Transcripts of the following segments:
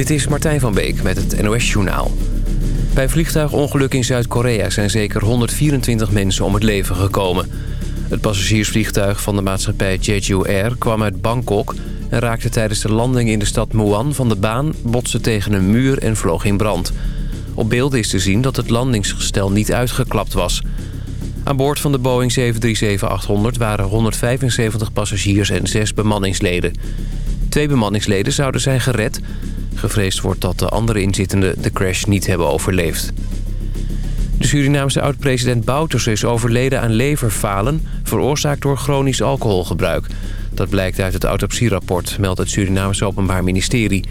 Dit is Martijn van Beek met het NOS Journaal. Bij vliegtuigongeluk in Zuid-Korea zijn zeker 124 mensen om het leven gekomen. Het passagiersvliegtuig van de maatschappij Jeju Air kwam uit Bangkok... en raakte tijdens de landing in de stad Muan van de baan... botste tegen een muur en vloog in brand. Op beelden is te zien dat het landingsgestel niet uitgeklapt was. Aan boord van de Boeing 737-800 waren 175 passagiers en 6 bemanningsleden. Twee bemanningsleden zouden zijn gered. Gevreesd wordt dat de andere inzittenden de crash niet hebben overleefd. De Surinaamse oud-president Bouters is overleden aan leverfalen... veroorzaakt door chronisch alcoholgebruik. Dat blijkt uit het autopsierapport, meldt het Surinaamse Openbaar Ministerie.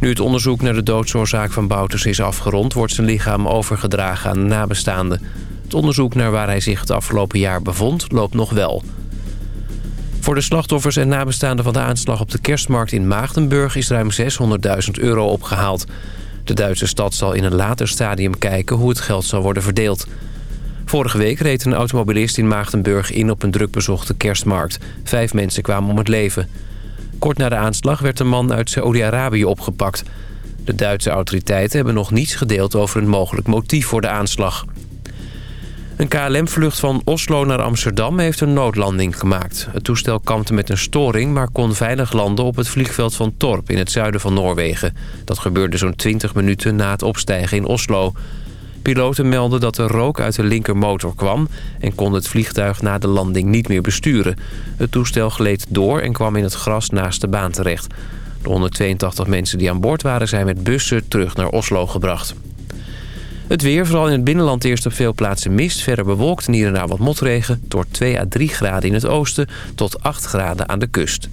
Nu het onderzoek naar de doodsoorzaak van Bouters is afgerond... wordt zijn lichaam overgedragen aan de nabestaanden. Het onderzoek naar waar hij zich het afgelopen jaar bevond loopt nog wel... Voor de slachtoffers en nabestaanden van de aanslag op de kerstmarkt in Maagdenburg... is ruim 600.000 euro opgehaald. De Duitse stad zal in een later stadium kijken hoe het geld zal worden verdeeld. Vorige week reed een automobilist in Maagdenburg in op een drukbezochte kerstmarkt. Vijf mensen kwamen om het leven. Kort na de aanslag werd een man uit Saoedi-Arabië opgepakt. De Duitse autoriteiten hebben nog niets gedeeld over een mogelijk motief voor de aanslag. Een KLM-vlucht van Oslo naar Amsterdam heeft een noodlanding gemaakt. Het toestel kampte met een storing, maar kon veilig landen op het vliegveld van Torp in het zuiden van Noorwegen. Dat gebeurde zo'n 20 minuten na het opstijgen in Oslo. Piloten melden dat er rook uit de linkermotor kwam... en kon het vliegtuig na de landing niet meer besturen. Het toestel gleed door en kwam in het gras naast de baan terecht. De 182 mensen die aan boord waren zijn met bussen terug naar Oslo gebracht. Het weer, vooral in het binnenland eerst op veel plaatsen mist. Verder bewolkt en hier en daar wat motregen. Door 2 à 3 graden in het oosten tot 8 graden aan de kust.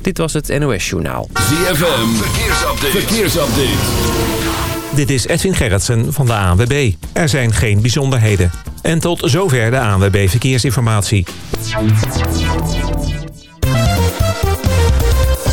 Dit was het NOS Journaal. ZFM, verkeersupdate. verkeersupdate. Dit is Edwin Gerritsen van de ANWB. Er zijn geen bijzonderheden. En tot zover de ANWB Verkeersinformatie.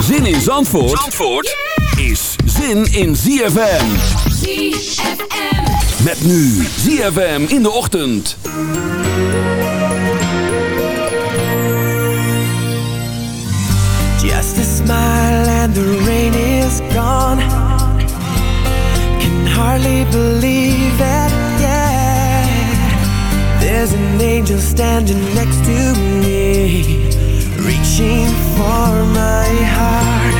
Zin in Zandvoort, Zandvoort is zin in ZFM. ZFM. Met nu ZFM in de ochtend. Just a smile and the rain is gone. Can hardly believe it, yeah. There's an angel standing next to me, reaching for my heart.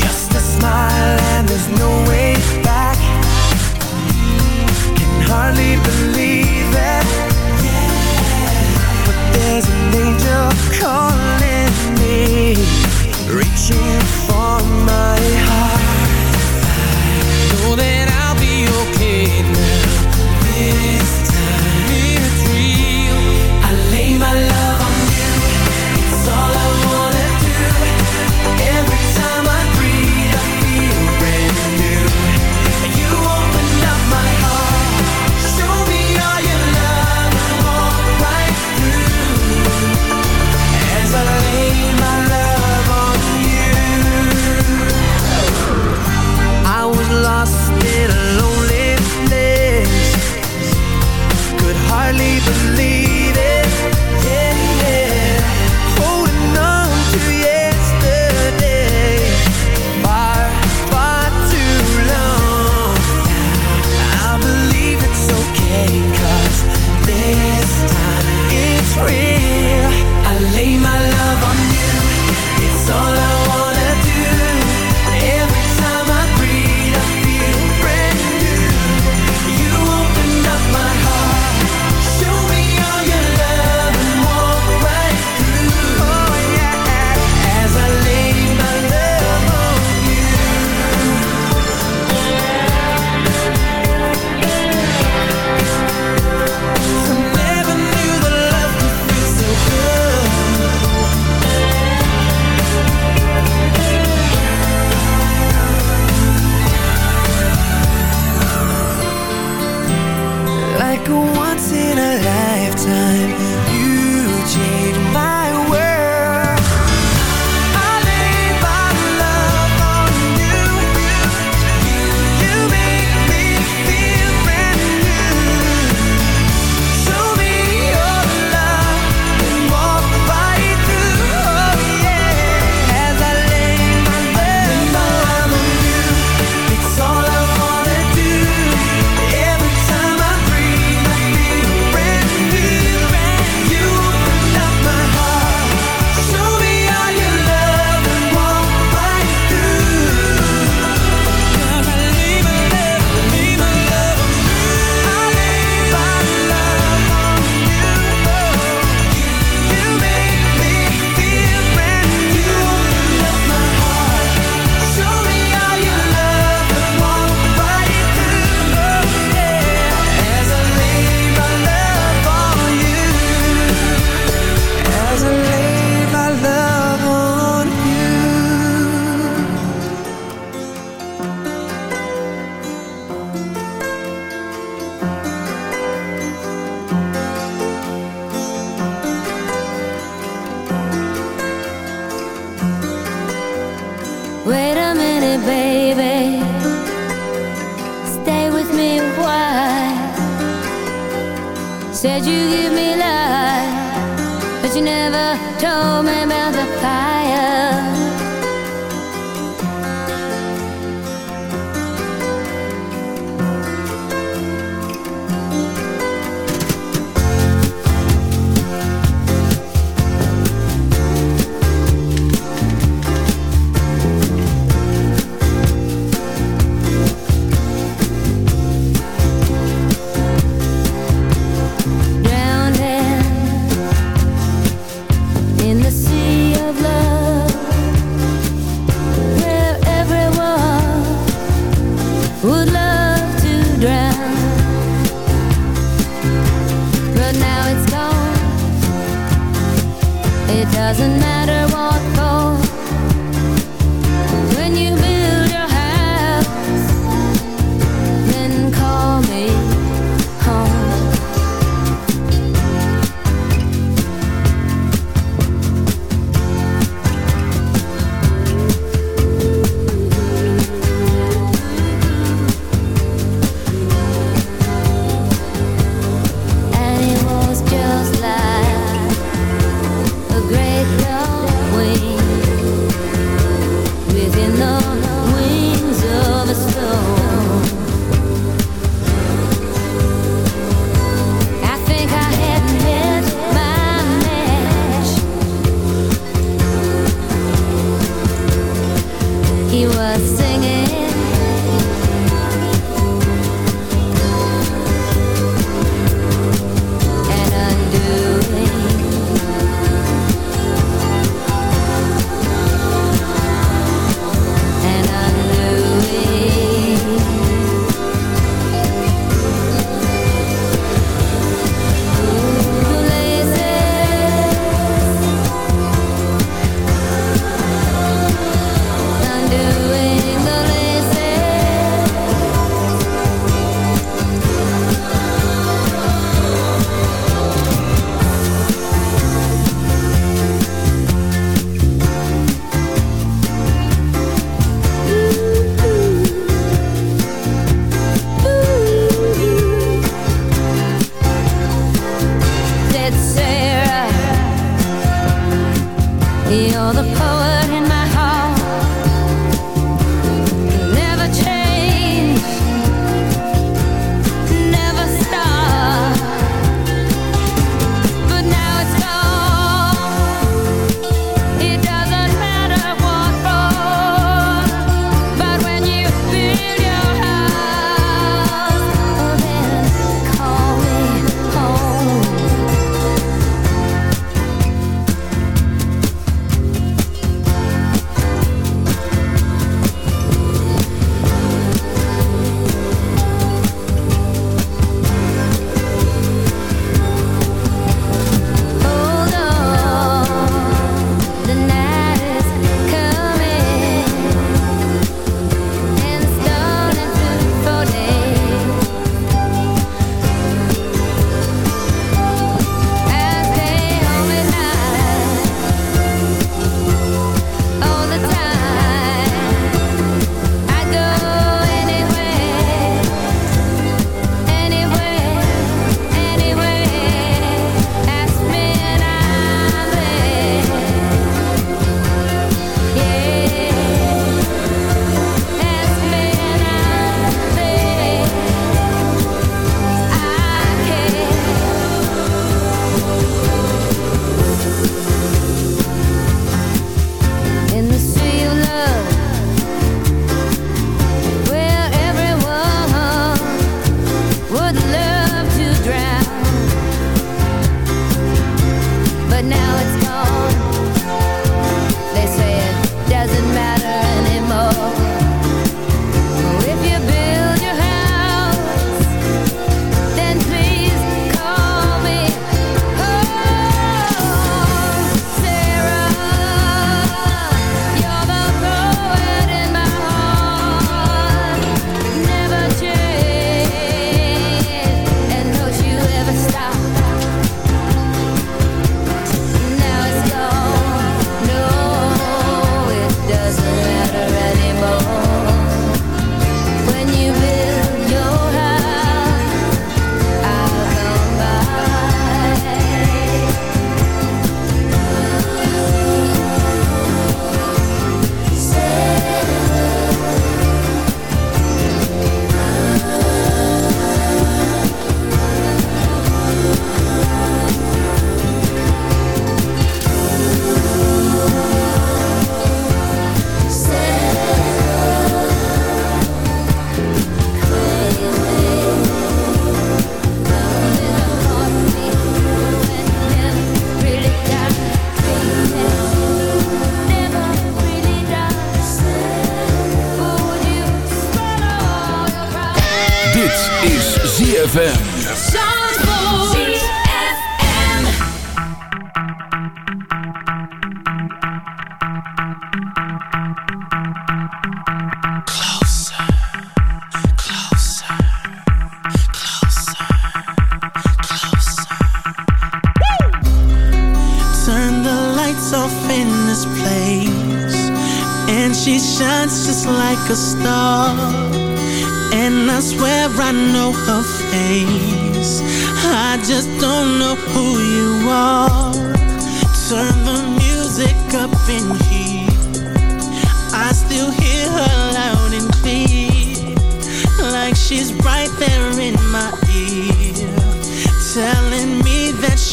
Just a smile and there's no way back. Can hardly believe it, but there's an angel calling me, reaching for my heart. Know that I'll be okay now. This time it's real. I lay my love on you. It's all I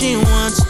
she wants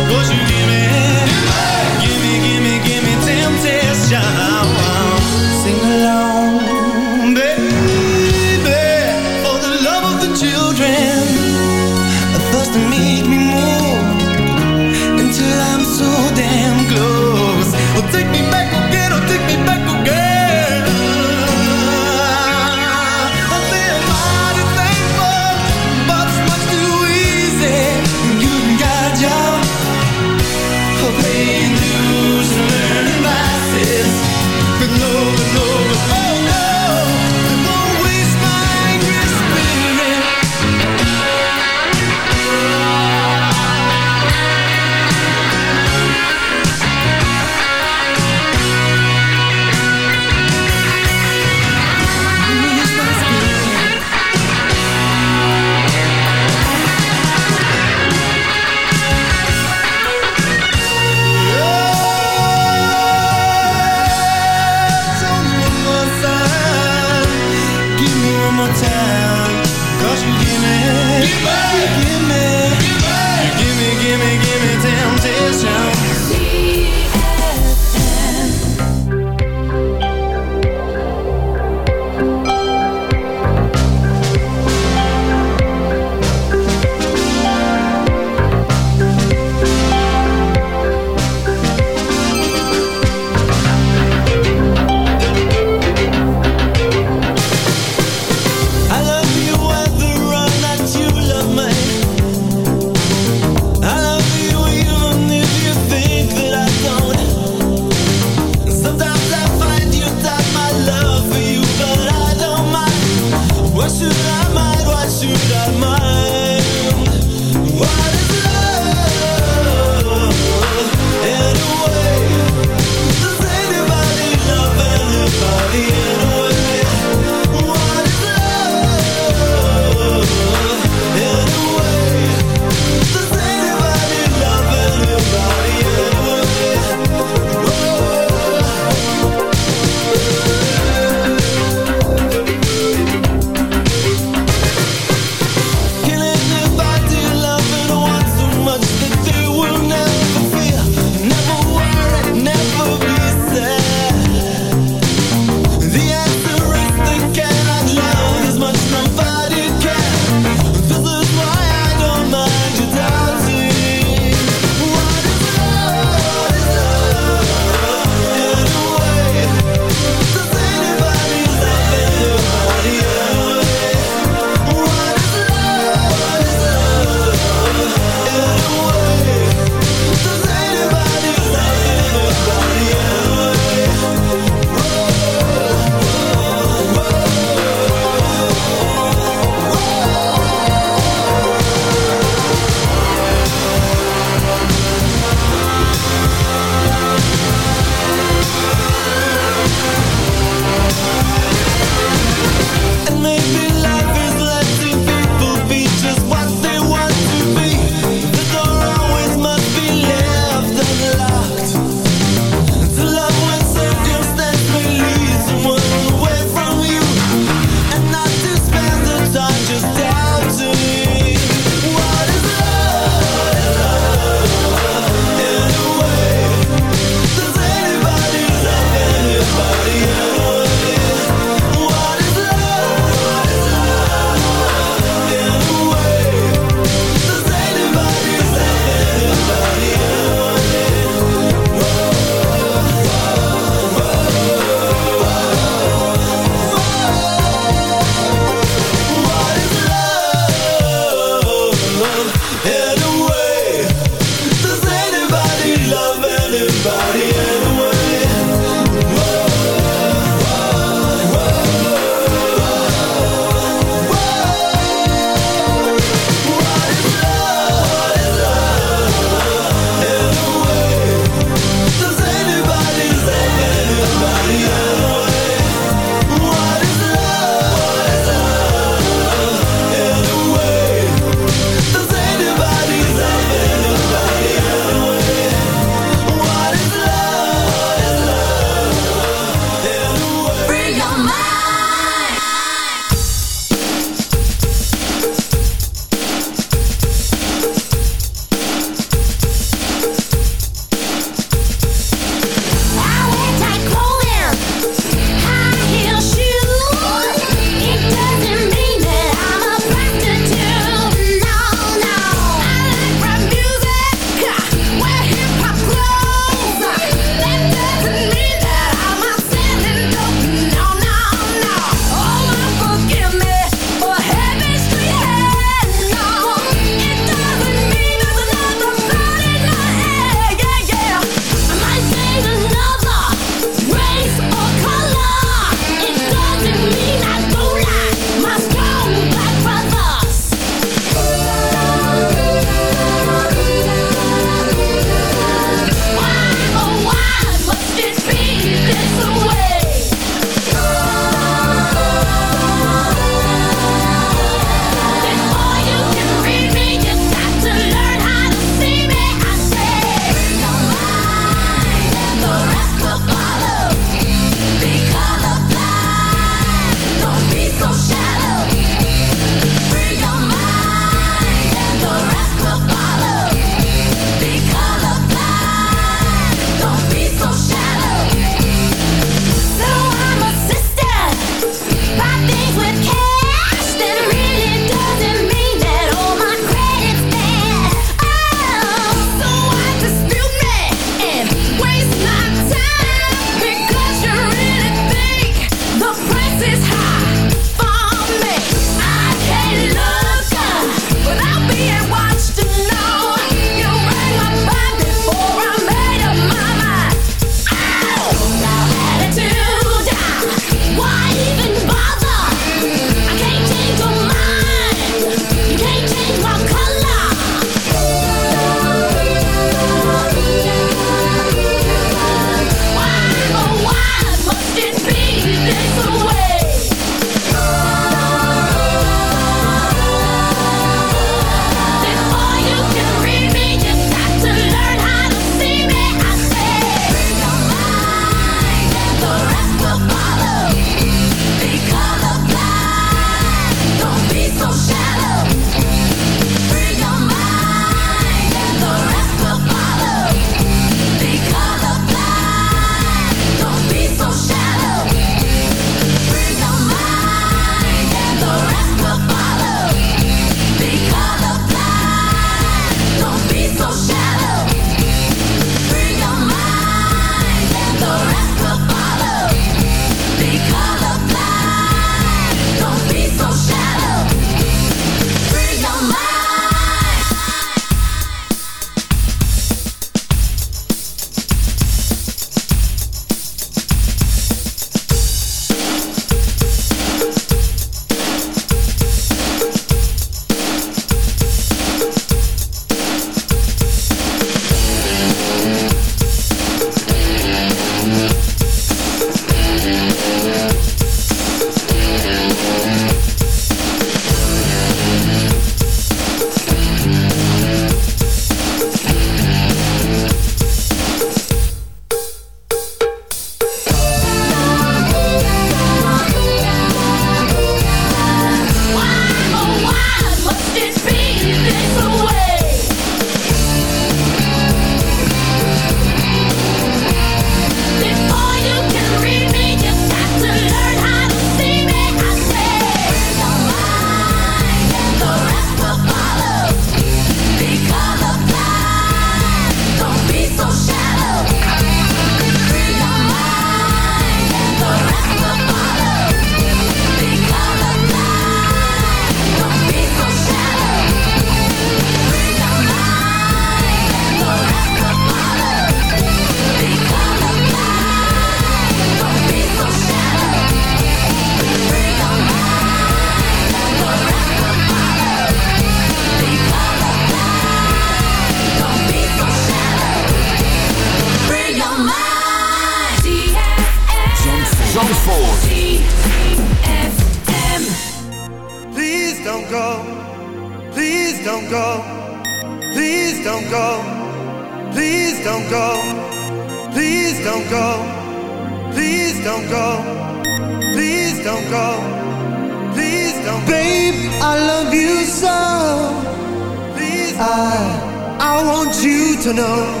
to know.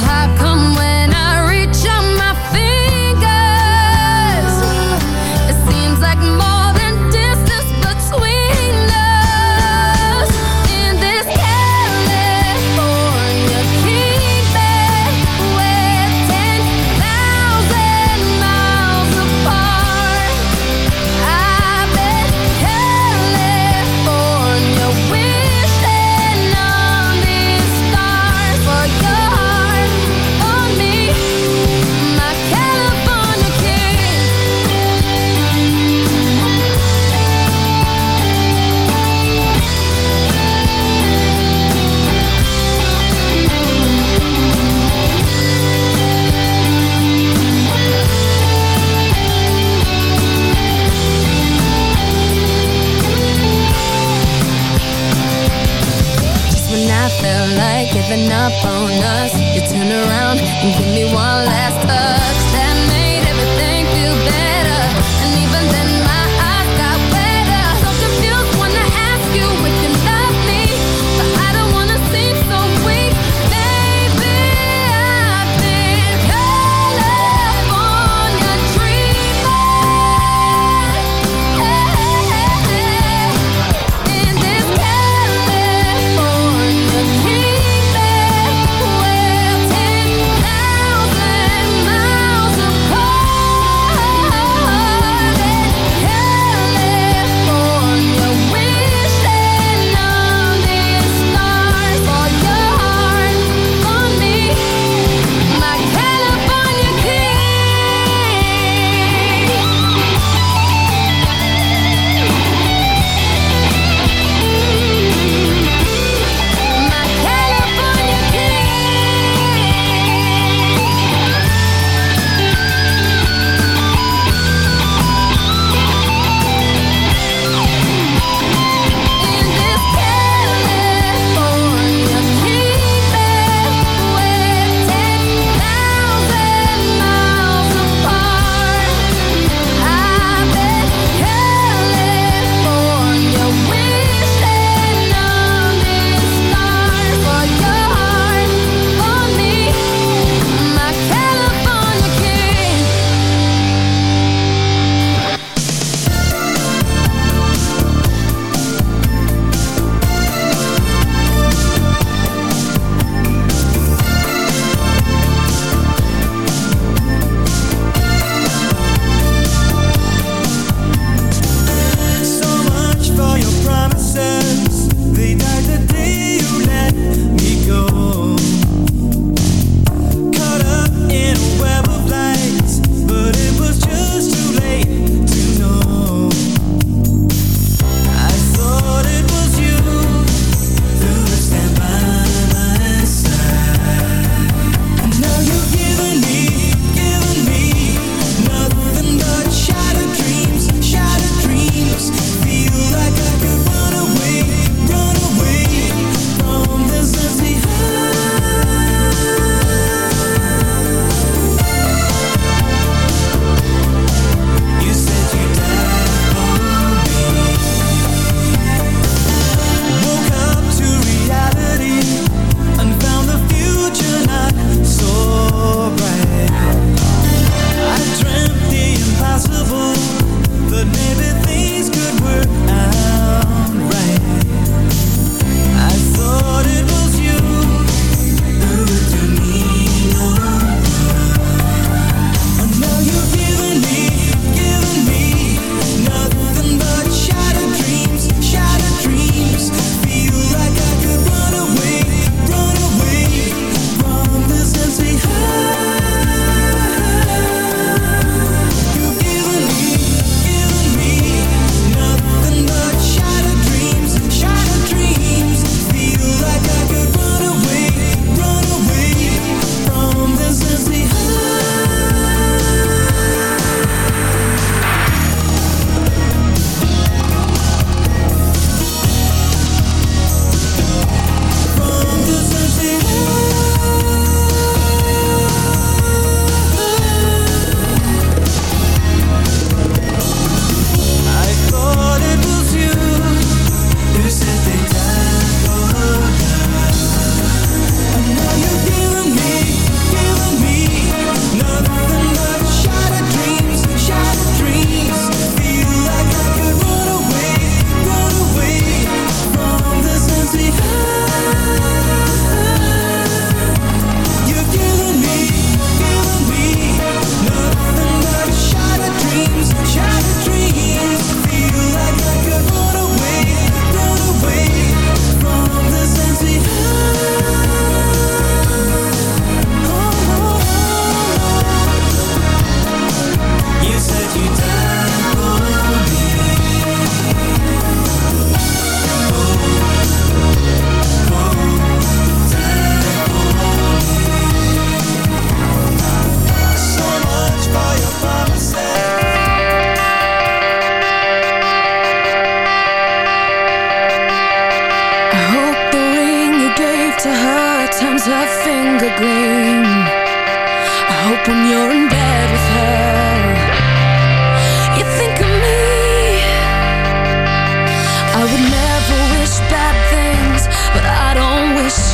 high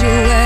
to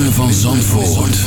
Van Zandvoort.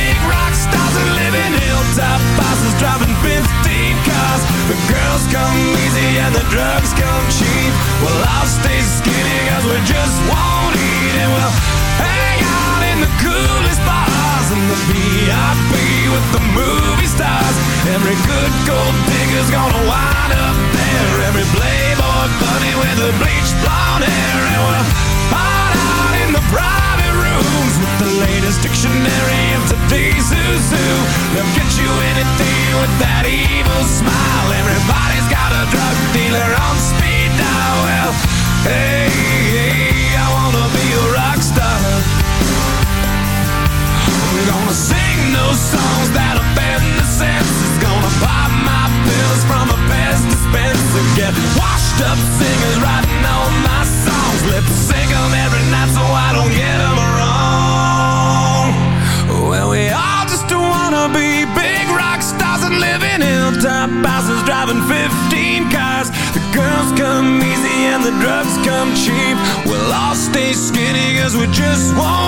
Cause We just want.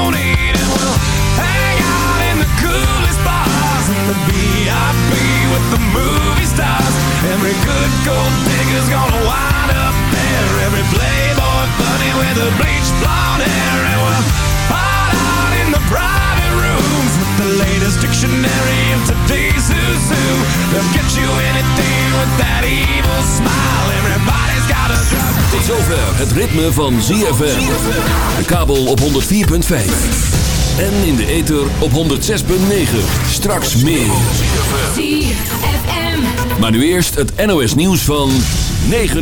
Tot zover het ritme van ZFM. De kabel op 104.5. En in de ether op 106.9. Straks meer. ZFM. Maar nu eerst het NOS nieuws van 9